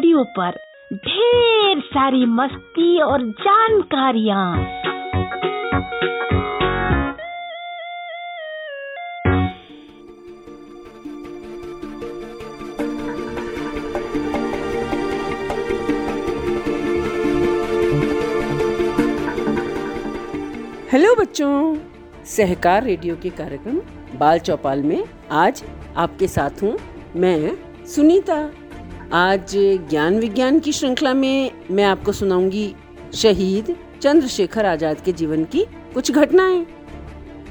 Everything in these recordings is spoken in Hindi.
रेडियो पर ढेर सारी मस्ती और जानकारियाँ। हेलो बच्चों, सहकार रेडियो के कार्यक्रम बाल चौपाल में आज आपके साथ हूँ मैं सुनीता। आज ज्ञान विज्ञान की श्रृंखला में मैं आपको सुनाऊँगी शहीद चंद्रशेखर आज़ाद के जीवन की कुछ घटनाएँ।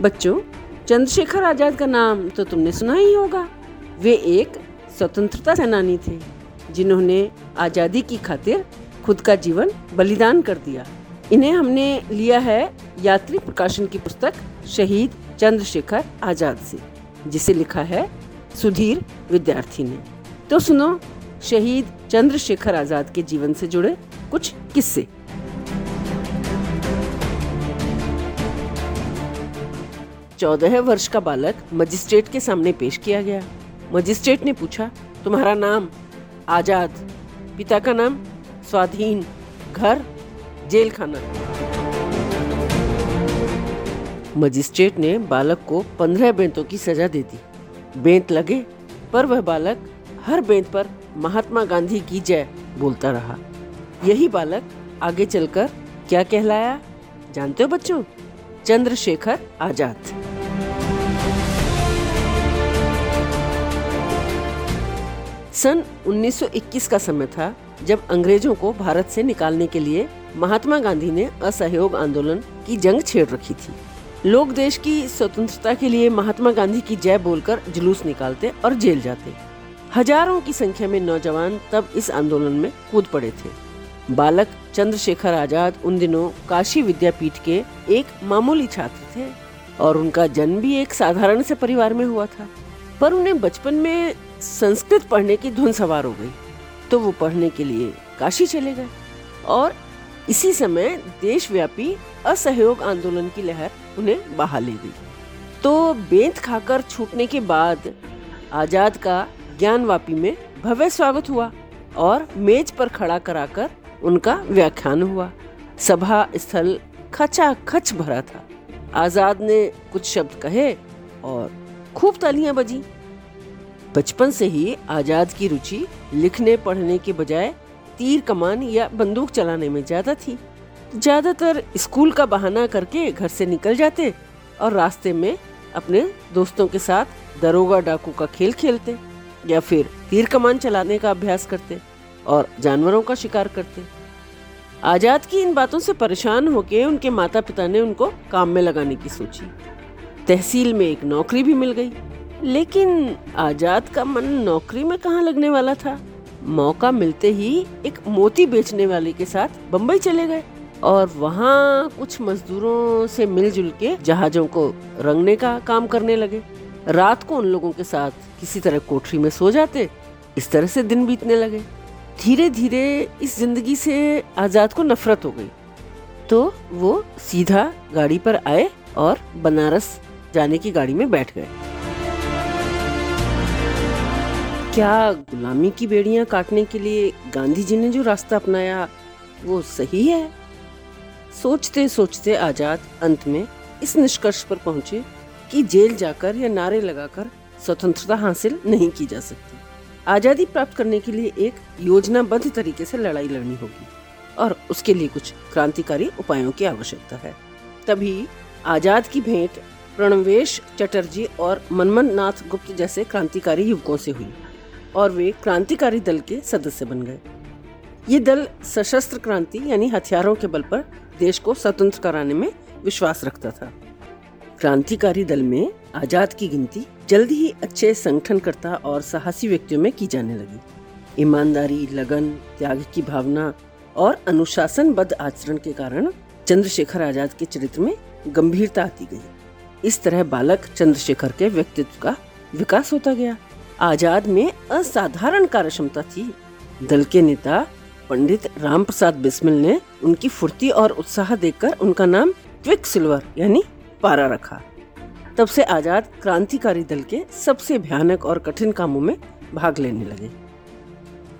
बच्चों, चंद्रशेखर आज़ाद का नाम तो तुमने सुना ही होगा। वे एक स्वतंत्रता सेनानी थे, जिन्होंने आज़ादी की खातिर खुद का जीवन बलिदान कर दिया। इन्हें हमने लिया है यात्री प्रकाशन की पुस्तक शहीद चंद्रशेखर आज़ाद से, जिसे लिखा है सुधीर विद्यार्थी ने। तो सुनो शहीद चंद्रशेखर आज़ाद के जीवन से जुड़े कुछ किस्से। चौदह वर्ष का बालक मजिस्ट्रेट के सामने पेश किया गया। मजिस्ट्रेट ने पूछा, तुम्हारा नाम? आज़ाद। पिता का नाम? स्वाधीन। घर? जेल खाना मजिस्ट्रेट ने बालक को पंद्रह बेंतों की सजा दे दी। बेंत लगे? पर वह बालक हर बेंत पर महात्मा गांधी की जय, बोलता रहा। यही बालक आगे चलकर क्या कहलाया? जानते हो बच्चों? चंद्रशेखर आज़ाद। सन 1921 का समय था, जब अंग्रेज़ों को भारत से निकालने के लिए महात्मा गांधी ने असहयोग आंदोलन की जंग छेड़ रखी थी। लोग देश की स्वतंत्रता के लिए महात्मा गांधी की जय बोलकर जुलूस निकालते और जेल जाते। हज़ारों की संख्या में नौजवान तब इस आंदोलन में कूद पड़े थे। बालक चंद्रशेखर आज़ाद उन दिनों काशी विद्यापीठ के एक मामूली छात्र थे और उनका जन्म भी एक साधारण से परिवार में हुआ था। पर उन्हें बचपन में संस्कृत पढ़ने की धुन सवार हो गई तो वो पढ़ने के लिए काशी चले गए। और इसी समय देशव्यापी असहयोग आंदोलन की लहर उन्हें बहा ले गई। तो बेंत खाकर छूटने के बाद आज़ाद का ज्ञानवापी में भव्य स्वागत हुआ और मेज पर खड़ा कराकर उनका व्याख्यान हुआ। सभा स्थल खचा खच भरा था। आज़ाद ने कुछ शब्द कहे और खूब तालियाँ बजी। बचपन से ही आज़ाद की रुचि लिखने, पढ़ने के बजाय तीर कमान या बंदूक चलाने में ज़्यादा थी। ज़्यादातर स्कूल का बहाना करके घर से निकल जाते और रास्ते में अपने दोस्तों के साथ दरोगा डाकू का खेल खेलते। या फिर तीर कमान चलाने का अभ्यास करते और जानवरों का शिकार करते। आज़ाद की इन बातों से परेशान होकर उनके माता पिता ने उनको काम में लगाने की सोची। तहसील में एक नौकरी भी मिल गई। लेकिन आज़ाद का मन नौकरी में कहाँ लगने वाला था? मौका मिलते ही एक मोती बेचने वाले के साथ बम्बई चले गए और वहाँ कुछ मजदूरों से मिलजुल के जहाजों को रंगने का काम करने लगे। रात को उन लोगों के साथ किसी तरह कोठरी में सो जाते, इस तरह से दिन बीतने लगे। धीरे धीरे इस ज़िंदगी से आज़ाद को नफरत हो गई। तो वो सीधा गाड़ी पर आए और बनारस जाने की गाड़ी में बैठ गए। क्या गुलामी की बेड़ियाँ काटने के लिए गांधी जी ने जो रास्ता अपनाया, वो सही है? सोचते सोचते आज़ाद अंत में इस निष्कर्ष पर पहुँचे कि जेल जाकर या नारे लगाकर स्वतंत्रता हासिल नहीं की जा सकती। आज़ादी प्राप्त करने के लिए एक योजनाबद्ध तरीके से लड़ाई लड़नी होगी और उसके लिए कुछ क्रांतिकारी उपायों की आवश्यकता है। तभी आज़ाद की भेंट प्रणवेश चटर्जी और मनमन नाथ गुप्त जैसे क्रांतिकारी युवकों से हुई और वे क्रांतिकारी दल के सदस्य बन गए। ये दल सशस्त्र क्रांति यानी हथियारों के बल पर देश को स्वतंत्र कराने में विश्वास रखता था। क्रांतिकारी दल में आज़ाद की गिनती जल्द ही अच्छे संगठनकर्ता और साहसी व्यक्तियों में की जाने लगी। ईमानदारी, लगन, त्याग की भावना और अनुशासनबद्ध आचरण के कारण चंद्रशेखर आज़ाद के चरित्र में गंभीरता आती गई। इस तरह बालक चंद्रशेखर के व्यक्तित्व का विकास होता गया। आज़ाद में असाधारण कार्य क्षमता थी। दल के नेता पंडित राम प्रसाद बिस्मिल ने उनकी फुर्ती और उत्साह देखकर उनका नाम क्विक सिल्वर, यानी पारा रखा। तब से आज़ाद क्रांतिकारी दल के सबसे भयानक और कठिन कामों में भाग लेने लगे।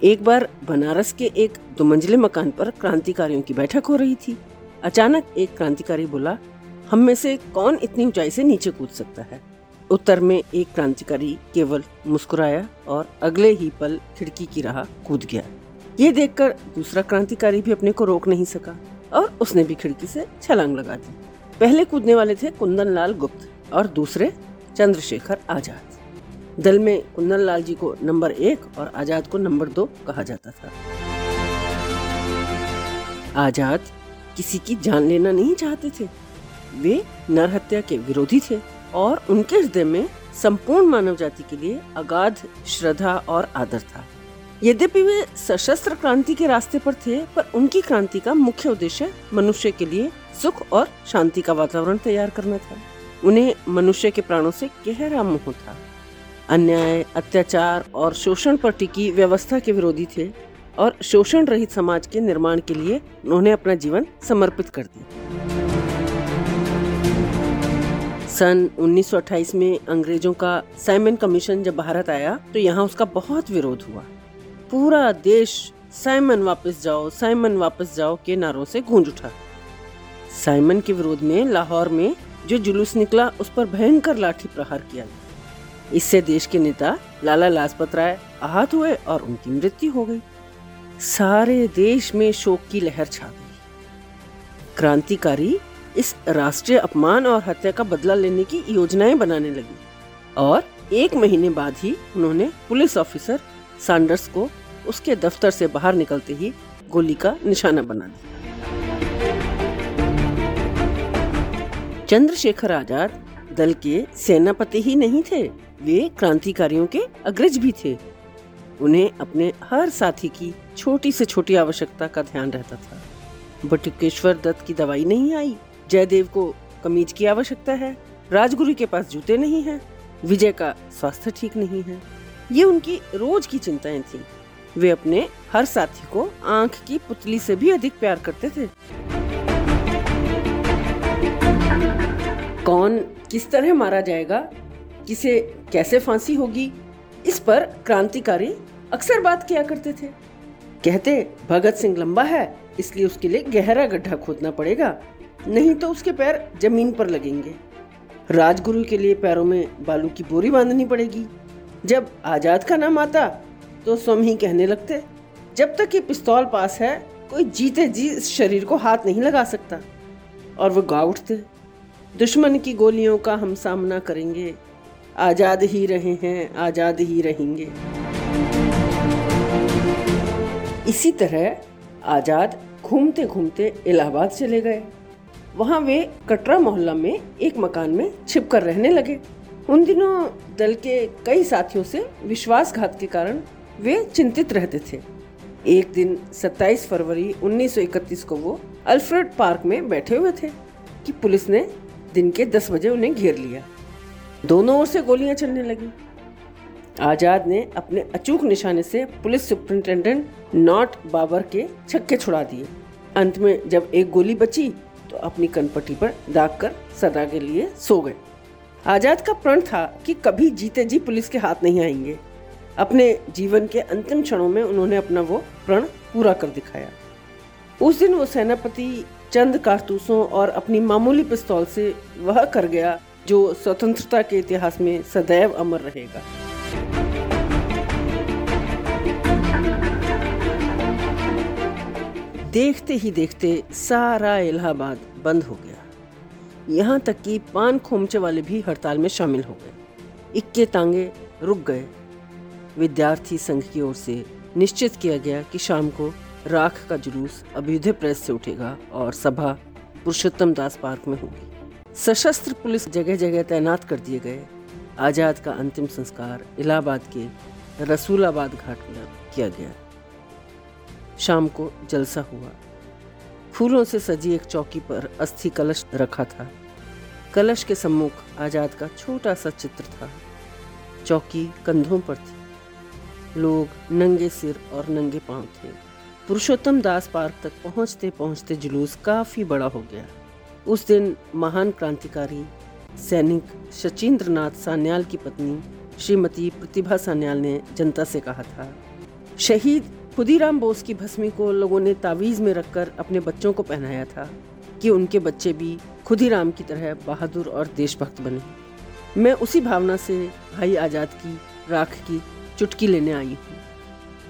एक बार बनारस के एक दो मंजिले मकान पर क्रांतिकारियों की बैठक हो रही थी। अचानक एक क्रांतिकारी बोला, हम में से कौन इतनी ऊंचाई से नीचे कूद सकता है? उत्तर में एक क्रांतिकारी केवल मुस्कुराया और अगले ही पल खिड़की की राह कूद गया। ये देखकर दूसरा क्रांतिकारी भी अपने को रोक नहीं सका और उसने भी खिड़की से छलांग लगा दी। पहले कूदने वाले थे कुंदन लाल गुप्त और दूसरे चंद्रशेखर आज़ाद। दल में कुंदन लाल जी को नंबर एक और आज़ाद को नंबर दो कहा जाता था। आज़ाद किसी की जान लेना नहीं चाहते थे। वे नरहत्या के विरोधी थे और उनके हृदय में संपूर्ण मानव जाति के लिए अगाध, श्रद्धा और आदर था। यद्यपि वे सशस्त्र क्रांति के रास्ते पर थे, पर उनकी क्रांति का मुख्य उद्देश्य मनुष्य के लिए सुख और शांति का वातावरण तैयार करना था। उन्हें मनुष्य के प्राणों से गहरा मोह था। अन्याय, अत्याचार और शोषण पर टिकी व्यवस्था के विरोधी थे और शोषण रहित समाज के निर्माण के लिए उन्होंने अपना जीवन समर्पित कर दिया। सन 1928 में अंग्रेज़ों का साइमन कमीशन जब भारत आया तो यहाँ उसका बहुत विरोध हुआ। पूरा देश साइमन वापस जाओ, साइमन वापस जाओ के नारों से गूंज उठा। साइमन के विरोध में लाहौर में जो जुलूस निकला, उस पर भयंकर लाठी प्रहार किया गया। इससे देश के नेता लाला लाजपत राय आहत हुए और उनकी मृत्यु हो गई। सारे देश में शोक की लहर छा गई। क्रांतिकारी इस राष्ट्रीय अपमान और हत्या का बदला लेने की योजनाएँ बनाने लगी और एक महीने बाद ही उन्होंने पुलिस ऑफिसर सैंडर्स को उसके दफ्तर से बाहर निकलते ही गोली का निशाना बना दिया। चंद्रशेखर आज़ाद दल के सेनापति ही नहीं थे वे क्रांतिकारियों के अग्रज भी थे। उन्हें अपने हर साथी की छोटी से छोटी आवश्यकता का ध्यान रहता था। बटुकेश्वर दत्त की दवाई नहीं आई। जयदेव को कमीज की आवश्यकता है। राजगुरु के पास जूते नहीं हैं, विजय का स्वास्थ्य ठीक नहीं है। ये उनकी रोज की चिंताएँ थी। वे अपने हर साथी को आँख की पुतली से भी अधिक प्यार करते थे। कौन किस तरह मारा जाएगा? किसे, कैसे फांसी होगी? इस पर क्रांतिकारी अक्सर बात किया करते थे। कहते, भगत सिंह लंबा है, इसलिए उसके लिए गहरा गड्ढा खोदना पड़ेगा, नहीं तो उसके पैर ज़मीन पर लगेंगे। राजगुरु के लिए पैरों में बालू की बोरी बांधनी पड़ेगी। जब आज़ाद का नाम आता तो स्वयं ही कहने लगते, जब तक ये पिस्तौल पास है, कोई जीते जी इस शरीर को हाथ नहीं लगा सकता। और वो गा उठते, दुश्मन की गोलियों का हम सामना करेंगे। आज़ाद ही रहे हैं, आज़ाद ही रहेंगे। इसी तरह आज़ाद घूमते घूमते इलाहाबाद चले गए। वहाँ वे कटरा मोहल्ला में एक मकान में छिप कर रहने लगे। उन दिनों दल के कई साथियों से विश्वासघात के कारण वे चिंतित रहते थे। एक दिन 27 फरवरी 1931 को वो अल्फ्रेड पार्क में बैठे हुए थे कि पुलिस ने दिन के 10 बजे उन्हें घेर लिया। दोनों ओर से गोलियाँ चलने लगी। आज़ाद ने अपने अचूक निशाने से पुलिस सुपरिंटेंडेंट नॉट बाबर के छक्के छुड़ा दिए। अंत में जब एक गोली बची तो अपनी कनपट्टी पर दाग कर सदा के लिए सो गए। आज़ाद का प्रण था कि कभी जीते जी पुलिस के हाथ नहीं आएँगे। अपने जीवन के अंतिम क्षणों में उन्होंने अपना वो प्रण पूरा कर दिखाया। उस दिन वो सेनापति चंद कारतूसों और अपनी मामूली पिस्तौल से वह कर गया, जो स्वतंत्रता के इतिहास में सदैव अमर रहेगा। देखते ही देखते सारा इलाहाबाद बंद हो गया। यहाँ तक कि पान खोमचे वाले भी हड़ताल में शामिल हो गए। इक्के तांगे रुक गए। विद्यार्थी संघ की ओर से निश्चित किया गया कि शाम को राख का जुलूस अभ्युदय प्रेस से उठेगा और सभा पुरुषोत्तम दास पार्क में होगी। सशस्त्र पुलिस जगह जगह तैनात कर दिए गए। आज़ाद का अंतिम संस्कार इलाहाबाद के रसूलाबाद घाट में किया गया। शाम को जलसा हुआ। फूलों से सजी एक चौकी पर अस्थि कलश रखा था। कलश के सम्मुख आज़ाद का छोटा सा चित्र था। चौकी कंधों पर थी। लोग नंगे सिर और नंगे पाँव थे। पुरुषोत्तम दास पार्क तक पहुँचते पहुँचते जुलूस काफ़ी बड़ा हो गया। उस दिन महान क्रांतिकारी सैनिक शचीन्द्र नाथ सान्याल की पत्नी श्रीमती प्रतिभा सान्याल ने जनता से कहा था, शहीद खुदीराम बोस की भस्मी को लोगों ने तावीज में रखकर अपने बच्चों को पहनाया था कि उनके बच्चे भी खुदीराम की तरह बहादुर और देशभक्त बने। मैं उसी भावना से भाई आज़ाद की, राख की चुटकी लेने आई हूँ।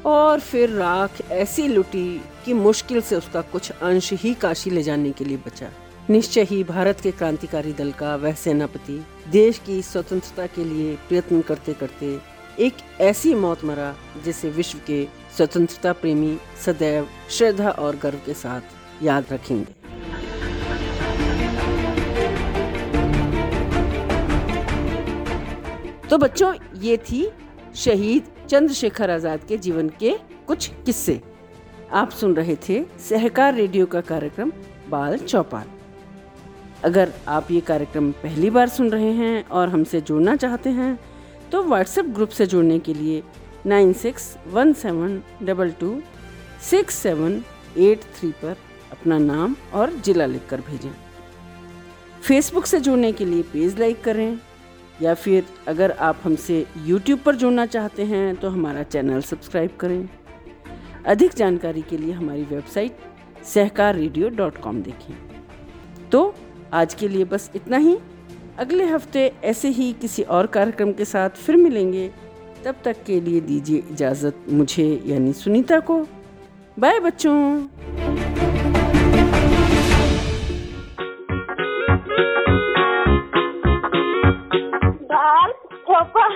और फिर राख ऐसी लुटी कि मुश्किल से उसका कुछ अंश ही काशी ले जाने के लिए बचा। निश्चय ही भारत के क्रांतिकारी दल का वह सेनापति देश की स्वतंत्रता के लिए प्रयत्न करते करते एक ऐसी मौत मरा, जिसे विश्व के स्वतंत्रता प्रेमी सदैव श्रद्धा और गर्व के साथ याद रखेंगे। तो बच्चों, ये थी शहीद चंद्रशेखर आज़ाद के जीवन के कुछ किस्से। आप सुन रहे थे सहकार रेडियो का कार्यक्रम बाल चौपाल। अगर आप ये कार्यक्रम पहली बार सुन रहे हैं और हमसे जुड़ना चाहते हैं तो व्हाट्सएप ग्रुप से जुड़ने के लिए nine six one seven double two six seven eight three पर अपना नाम और जिला लिखकर भेजें। फेसबुक से जुड़ने के लिए पेज लाइक करें या फिर अगर आप हमसे यूट्यूब पर जुड़ना चाहते हैं तो हमारा चैनल सब्सक्राइब करें। अधिक जानकारी के लिए हमारी website Sahakar radio dot com देखें। तो आज के लिए बस इतना ही। अगले हफ़्ते ऐसे ही किसी और कार्यक्रम के साथ फिर मिलेंगे। तब तक के लिए दीजिए इजाज़त मुझे यानी सुनीता को। बाय बच्चों।